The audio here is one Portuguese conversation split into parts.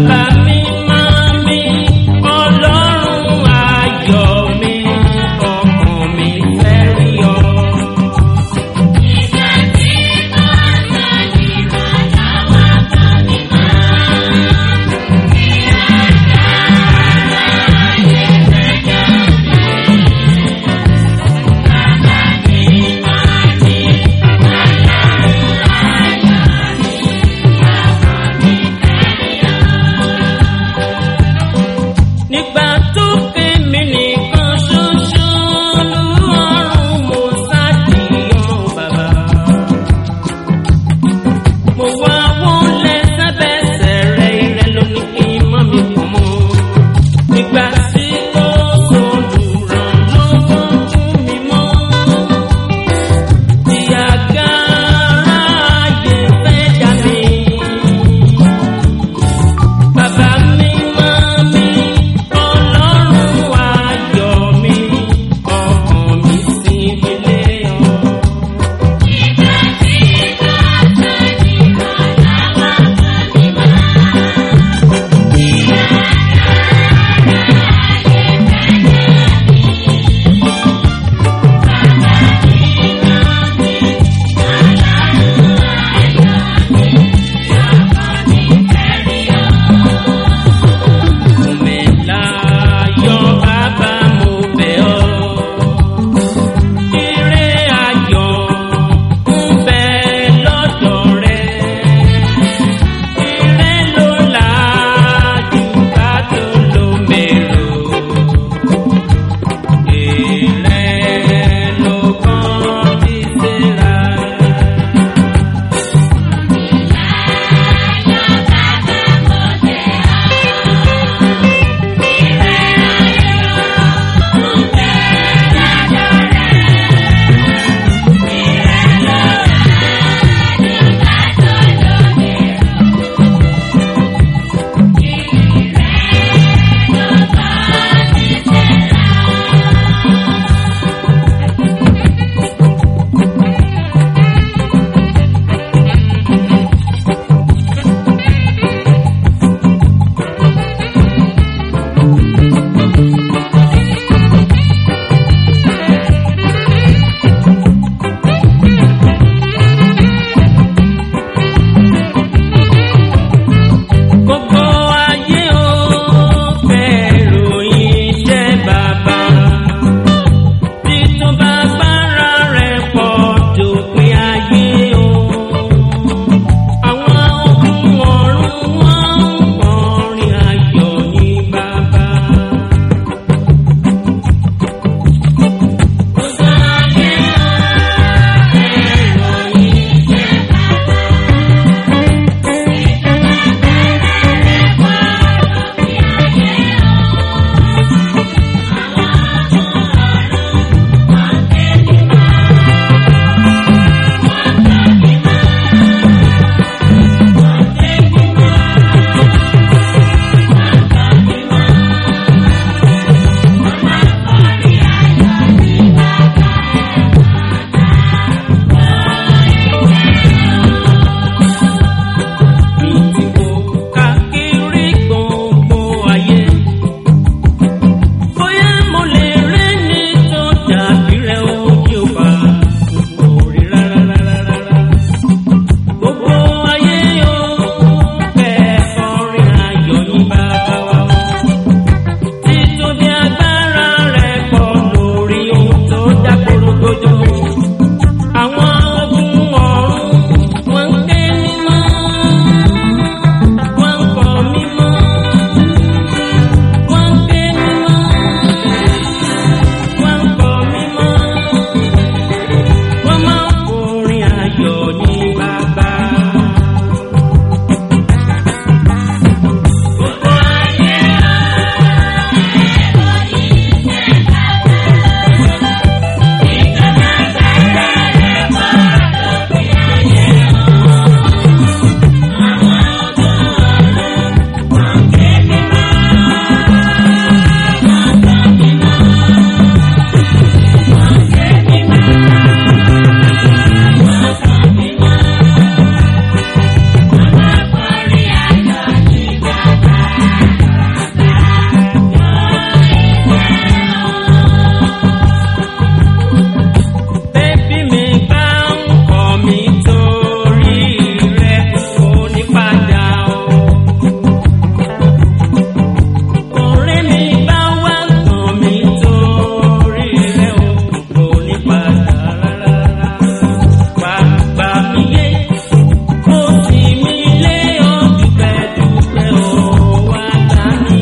nada. a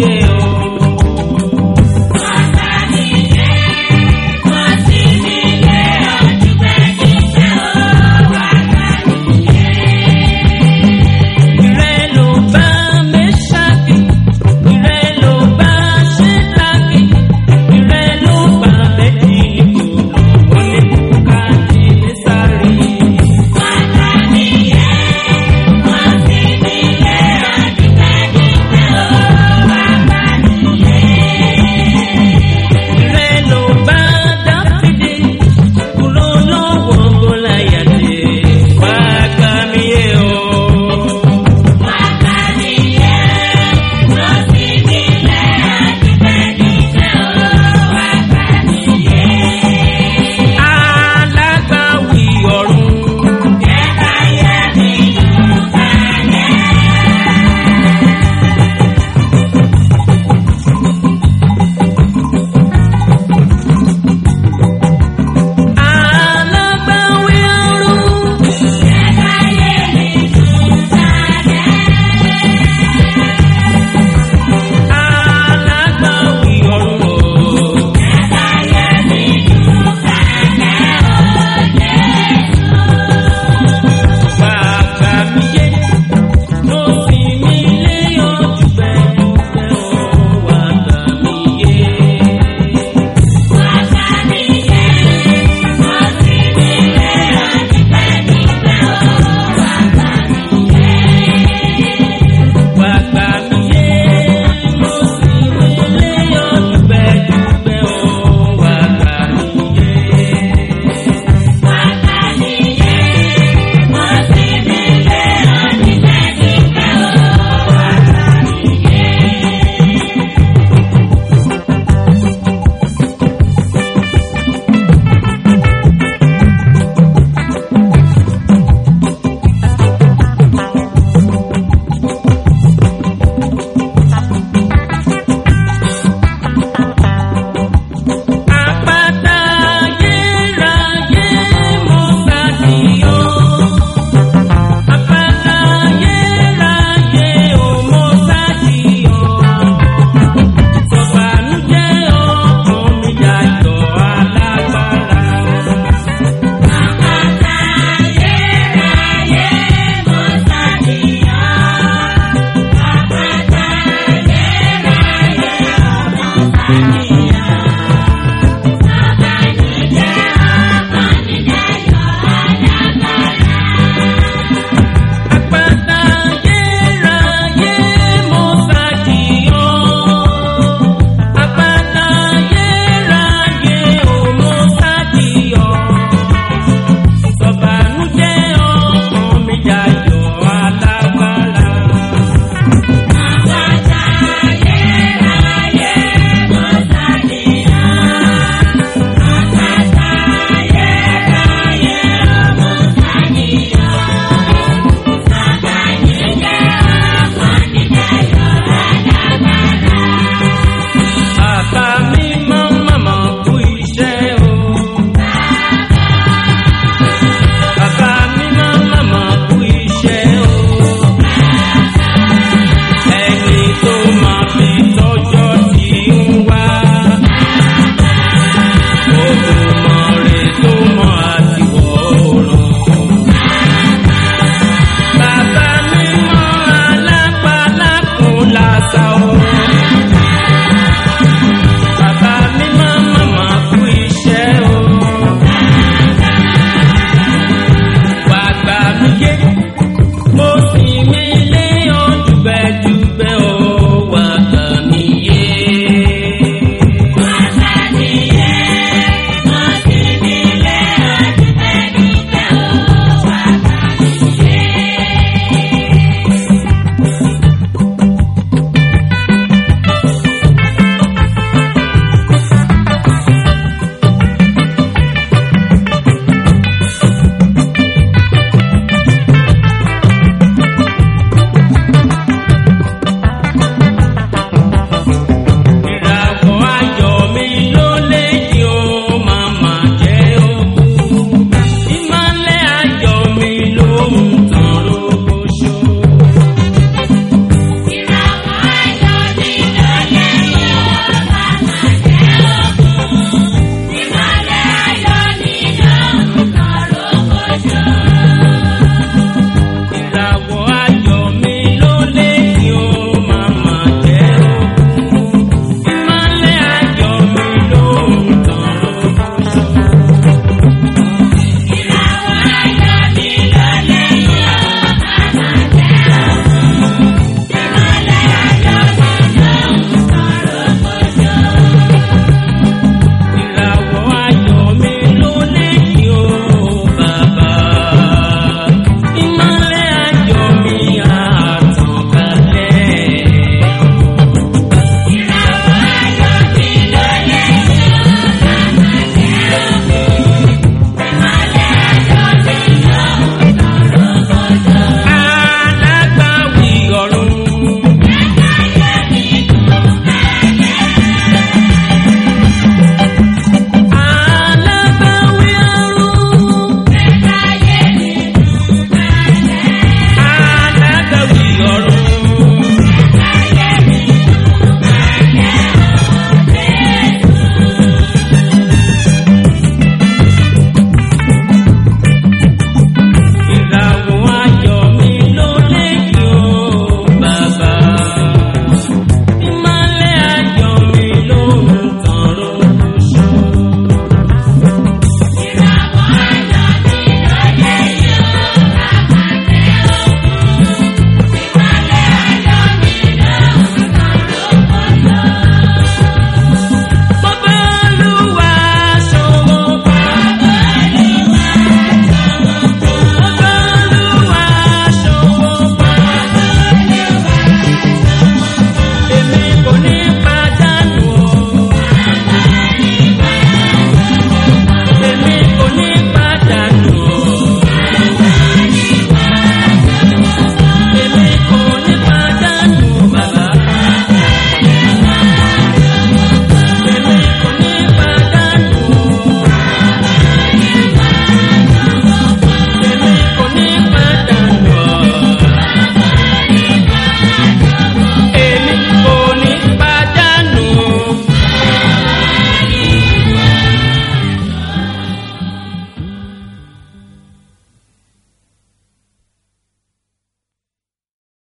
yeah.